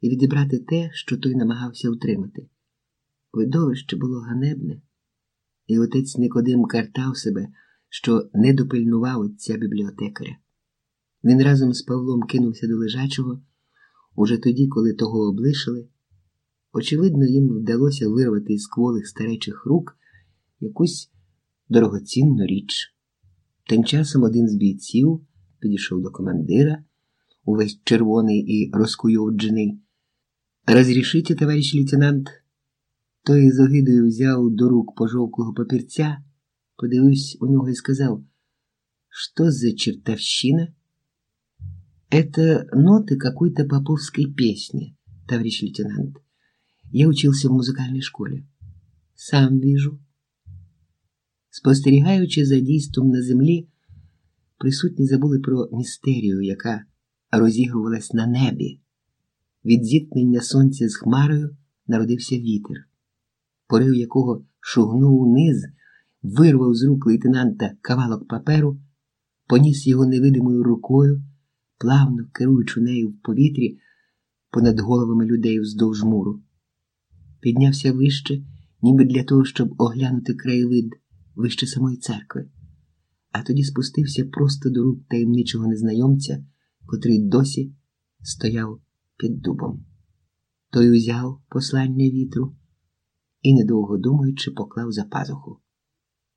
і відібрати те, що той намагався утримати. Видовище було ганебне, і отець Никодим картав себе, що не допильнував отця бібліотекаря. Він разом з Павлом кинувся до лежачого уже тоді, коли того облишили. Очевидно, їм вдалося вирвати із кволих старечих рук якусь дорогоцінну річ. Тим часом один з бійців підійшов до командира, увесь червоний і розкуйовджений. Разрішите, товариш лейтенант, той з огидою взяв до рук пожовклого папірця, подивився у нього і сказав, що за чертовщина? Это ноты какой-то поповской песни, товарищ лейтенант. Я учился в музикальній школі. Сам вижу. Спостерігаючи за дійством на землі, присутні забули про містерію, яка розігрувалась на небі. Від зіткнення сонця з хмарою народився вітер, порив якого шугнув униз, вирвав з рук лейтенанта кавалок паперу, поніс його невидимою рукою, плавно керуючи нею в повітрі понад головами людей вздовж муру. Піднявся вище, ніби для того, щоб оглянути краєвид вище самої церкви, а тоді спустився просто до рук таємничого незнайомця, котрий досі стояв під дубом. Той узяв послання вітру і, недовго думаючи, поклав за пазуху.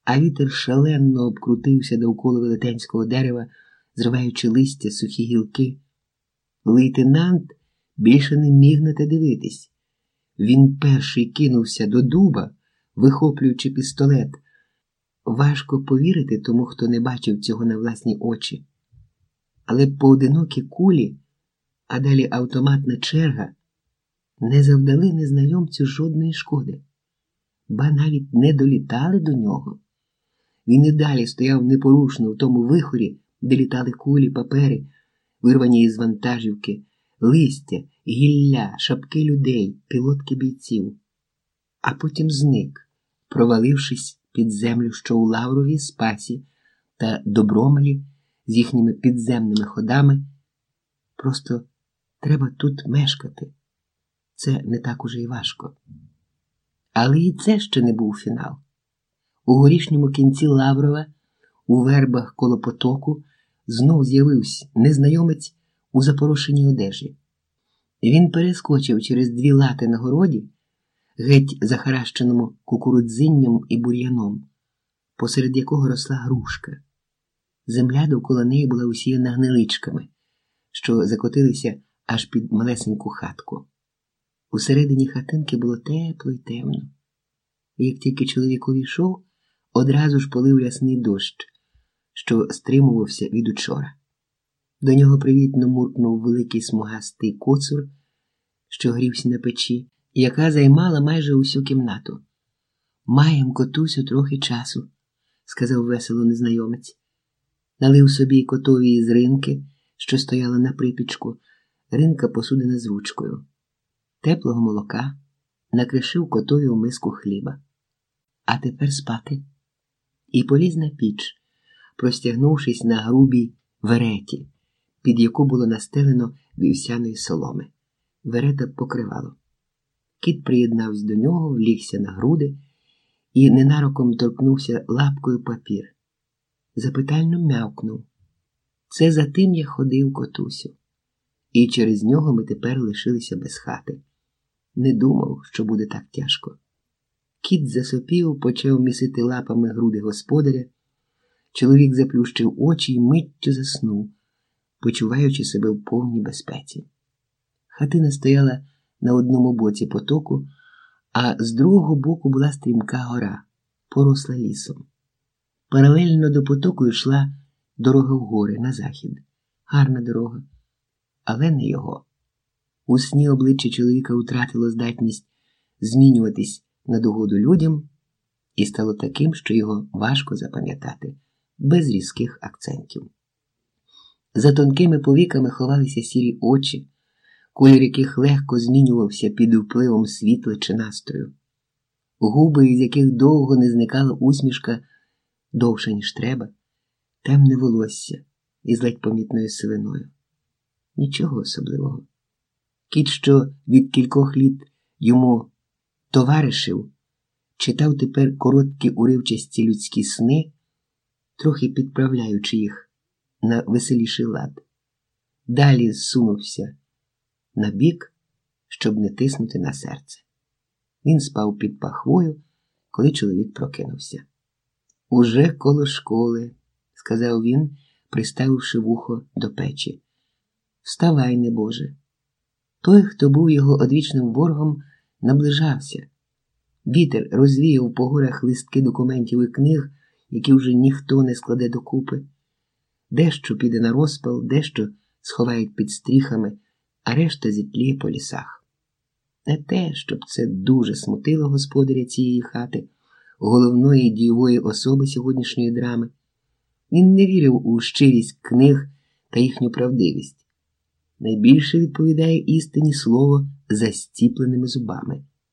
А вітер шалено обкрутився довкола велетенського дерева, зриваючи листя, сухі гілки. Лейтенант більше не міг на те дивитись. Він перший кинувся до дуба, вихоплюючи пістолет. Важко повірити тому, хто не бачив цього на власні очі. Але поодинокі кулі, а далі автоматна черга, не завдали незнайомцю жодної шкоди, ба навіть не долітали до нього. Він і далі стояв непорушно в тому вихорі, де літали кулі, папери, вирвані із вантажівки, листя, гілля, шапки людей, пілотки бійців, а потім зник, провалившись під землю, що у Лаврові, Спасі та Добромелі з їхніми підземними ходами. Просто треба тут мешкати. Це не так уже й важко. Але і це ще не був фінал. У горішньому кінці Лаврова, у вербах коло потоку, знов з'явився незнайомець у запорошеній одежі. Він перескочив через дві лати на городі, геть захаращеному кукурудзинням і бур'яном, посеред якого росла грушка. Земля довкола неї була усіяна гниличками, що закотилися аж під малесеньку хатку. Усередині хатинки було тепло й темно. Як тільки чоловік увійшов, одразу ж полив рясний дощ, що стримувався від учора. До нього привітно муркнув великий смугастий коцур, що грівся на печі, яка займала майже усю кімнату. Маєм котусю трохи часу, сказав весело незнайомець. Налив собі котові з ринки, що стояла на припічку, ринка посудена з ручкою, теплого молока, накришив котові у миску хліба. А тепер спати. І поліз на піч, простягнувшись на грубій вереті, під яку було настелено вівсяної соломи. Верета покривало. Кіт приєднався до нього, влігся на груди і ненароком торкнувся лапкою папір. Запитально м'явкнув. Це за тим я ходив котусю, і через нього ми тепер лишилися без хати. Не думав, що буде так тяжко. Кіт засопів, почав місити лапами груди господаря. Чоловік заплющив очі й миттю заснув, почуваючи себе в повній безпеці. Хатина стояла на одному боці потоку, а з другого боку була стрімка гора, поросла лісом. Паралельно до потоку йшла дорога в гори на захід, гарна дорога, але не його. У сні обличчя чоловіка втратило здатність змінюватись на догоду людям і стало таким, що його важко запам'ятати, без різких акцентів. За тонкими повіками ховалися сірі очі, колір яких легко змінювався під впливом світла чи настрою, губи, із яких довго не зникала усмішка довше, ніж треба, темне волосся із ледь помітною сивиною. Нічого особливого. Кіт, що від кількох літ йому товаришив, читав тепер короткі уривчасті людські сни, трохи підправляючи їх на веселіший лад. Далі зсунувся на бік, щоб не тиснути на серце. Він спав під пахвою, коли чоловік прокинувся. Уже коло школи, сказав він, приставивши вухо до печі. Вставай, небоже. Той, хто був його одвічним ворогом, наближався. Вітер розвіяв по горах листки документів і книг, які вже ніхто не складе докупи. Дещо піде на розпал, дещо сховають під стріхами, а решта зітліє по лісах. Не те, щоб це дуже смутило господаря цієї хати, головної дієвої особи сьогоднішньої драми. Він не вірив у щирість книг та їхню правдивість. Найбільше відповідає істині слово застіпленими зубами.